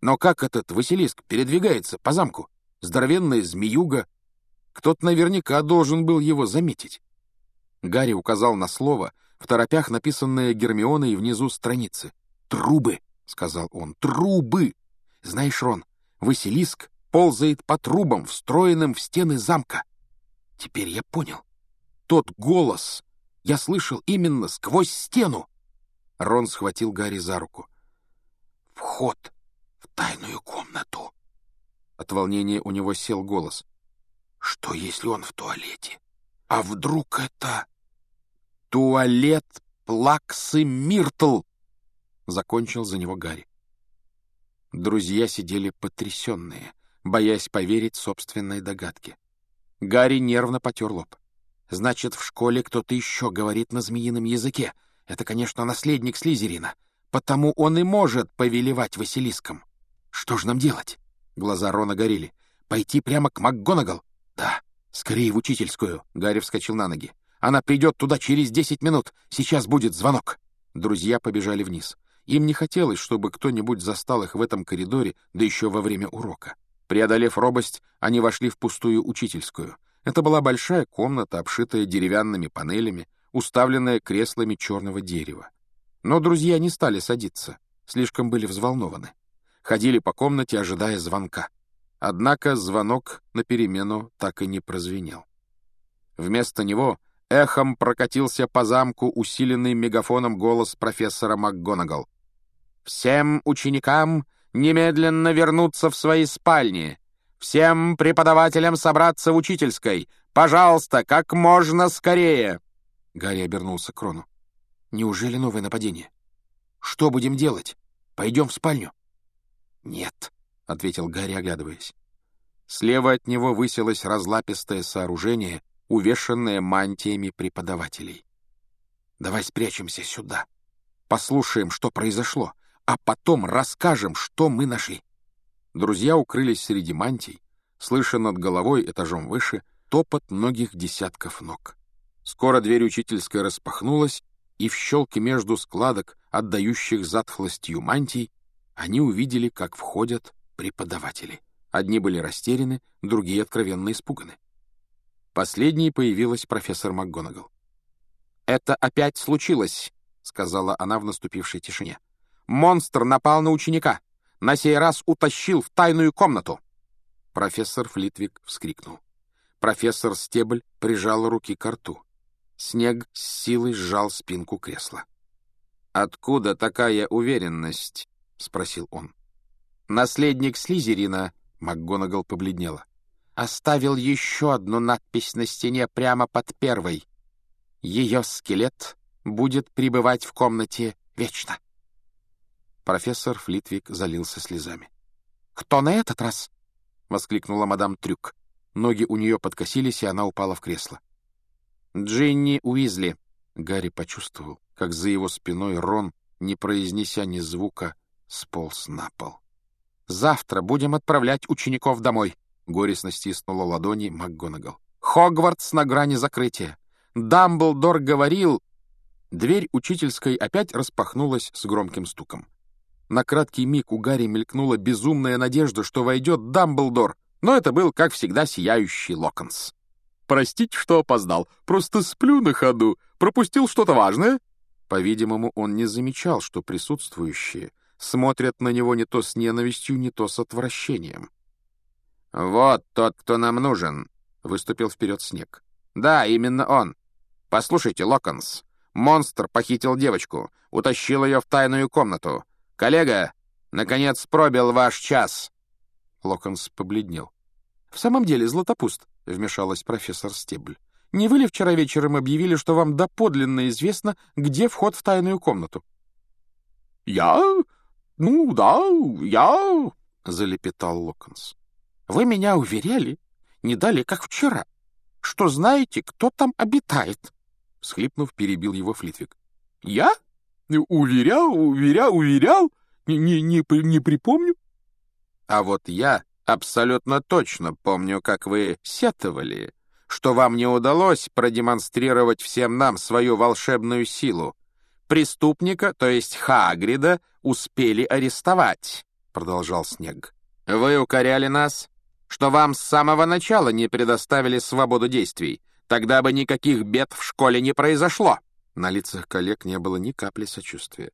Но как этот Василиск передвигается по замку? Здоровенная змеюга. Кто-то наверняка должен был его заметить. Гарри указал на слово, в торопях написанное Гермионой внизу страницы. «Трубы!» — сказал он. «Трубы!» Знаешь, Рон, Василиск ползает по трубам, встроенным в стены замка. Теперь я понял. Тот голос я слышал именно сквозь стену. Рон схватил Гарри за руку. «Вход тайную комнату!» От волнения у него сел голос. «Что, если он в туалете? А вдруг это...» «Туалет Плаксы Миртл!» Закончил за него Гарри. Друзья сидели потрясенные, боясь поверить собственной догадке. Гарри нервно потер лоб. «Значит, в школе кто-то еще говорит на змеином языке. Это, конечно, наследник Слизерина. Потому он и может повелевать Василиском. Что же нам делать?» Глаза Рона горели. «Пойти прямо к МакГонагал?» «Да, скорее в учительскую». Гарри вскочил на ноги. «Она придет туда через десять минут. Сейчас будет звонок». Друзья побежали вниз. Им не хотелось, чтобы кто-нибудь застал их в этом коридоре, да еще во время урока. Преодолев робость, они вошли в пустую учительскую. Это была большая комната, обшитая деревянными панелями, уставленная креслами черного дерева. Но друзья не стали садиться, слишком были взволнованы. Ходили по комнате, ожидая звонка. Однако звонок на перемену так и не прозвенел. Вместо него эхом прокатился по замку усиленный мегафоном голос профессора МакГонагал. «Всем ученикам немедленно вернуться в свои спальни! Всем преподавателям собраться в учительской! Пожалуйста, как можно скорее!» Гарри обернулся к Рону. «Неужели новое нападение? Что будем делать? Пойдем в спальню?» «Нет», — ответил Гарри, оглядываясь. Слева от него высилось разлапистое сооружение, увешанное мантиями преподавателей. «Давай спрячемся сюда. Послушаем, что произошло, а потом расскажем, что мы нашли». Друзья укрылись среди мантий, слыша над головой этажом выше топот многих десятков ног. Скоро дверь учительской распахнулась, и в щелке между складок, отдающих затхлостью мантий, они увидели, как входят преподаватели. Одни были растеряны, другие откровенно испуганы. Последней появилась профессор МакГонагал. «Это опять случилось», — сказала она в наступившей тишине. «Монстр напал на ученика. На сей раз утащил в тайную комнату». Профессор Флитвик вскрикнул. Профессор Стебль прижал руки к рту. Снег с силой сжал спинку кресла. «Откуда такая уверенность?» — спросил он. «Наследник Слизерина», — МакГонагал побледнела оставил еще одну надпись на стене прямо под первой. Ее скелет будет пребывать в комнате вечно. Профессор Флитвик залился слезами. «Кто на этот раз?» — воскликнула мадам Трюк. Ноги у нее подкосились, и она упала в кресло. «Джинни Уизли!» Гарри почувствовал, как за его спиной Рон, не произнеся ни звука, сполз на пол. «Завтра будем отправлять учеников домой. Горестно стиснула ладони МакГонагал. «Хогвартс на грани закрытия! Дамблдор говорил...» Дверь учительской опять распахнулась с громким стуком. На краткий миг у Гарри мелькнула безумная надежда, что войдет Дамблдор, но это был, как всегда, сияющий Локонс. «Простите, что опоздал. Просто сплю на ходу. Пропустил что-то важное?» По-видимому, он не замечал, что присутствующие смотрят на него не то с ненавистью, не то с отвращением. «Вот тот, кто нам нужен», — выступил вперед Снег. «Да, именно он. Послушайте, Локонс, монстр похитил девочку, утащил ее в тайную комнату. Коллега, наконец пробил ваш час». Локонс побледнел. «В самом деле, Златопуст», — вмешалась профессор Стебль. «Не вы ли вчера вечером объявили, что вам доподлинно известно, где вход в тайную комнату?» «Я? Ну да, я...» — залепетал Локонс. Вы меня уверяли, не дали, как вчера, что знаете, кто там обитает. Схлипнув, перебил его Флитвик. Я? Уверял, уверял, уверял? Не, не, не, не припомню. А вот я абсолютно точно помню, как вы сетовали, что вам не удалось продемонстрировать всем нам свою волшебную силу. Преступника, то есть Хагрида, успели арестовать. — продолжал Снег. «Вы укоряли нас, что вам с самого начала не предоставили свободу действий. Тогда бы никаких бед в школе не произошло». На лицах коллег не было ни капли сочувствия.